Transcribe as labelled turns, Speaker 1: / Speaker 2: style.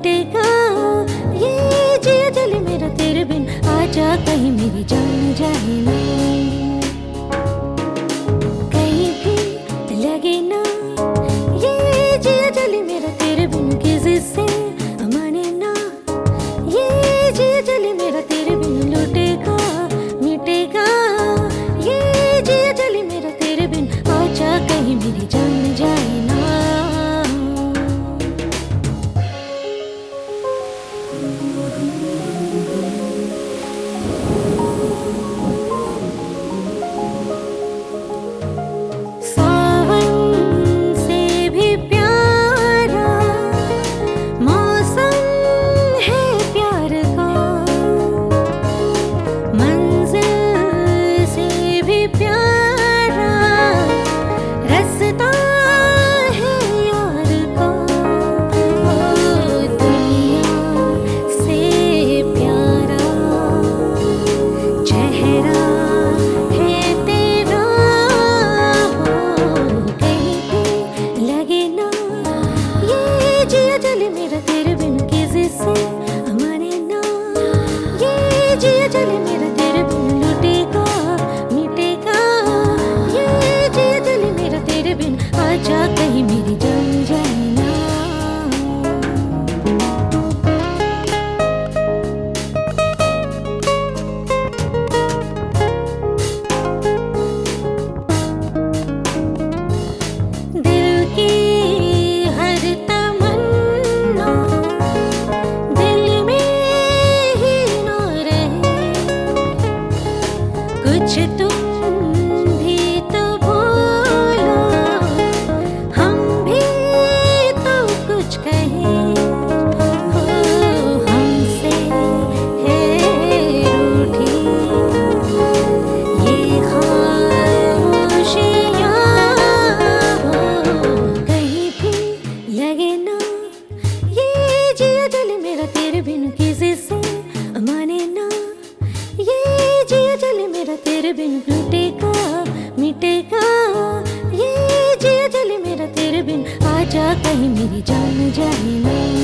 Speaker 1: मिटेगा ये जिया जल मेरा तेरे बिन आजा, कहीं मेरी जान जाए ना। कहीं भी लगे ना। ये जिया जल मेरा तेरे बिन किसी से माने ना। ये जिया जल मेरा तेरे बिन लुटेगा, मिटेगा। ये जिया जल मेरा तेरे बिन आजा, कहीं मेरी जान मेरा तेरे बिन लुटेगा जिया तेरे बिन कहीं मेरी जान कुछ तुम मेरा तेरे बिन लुटेगा मिटेगा। ये जिया जल मेरा तेरे बिन आजा कहीं मेरी जान जाए ना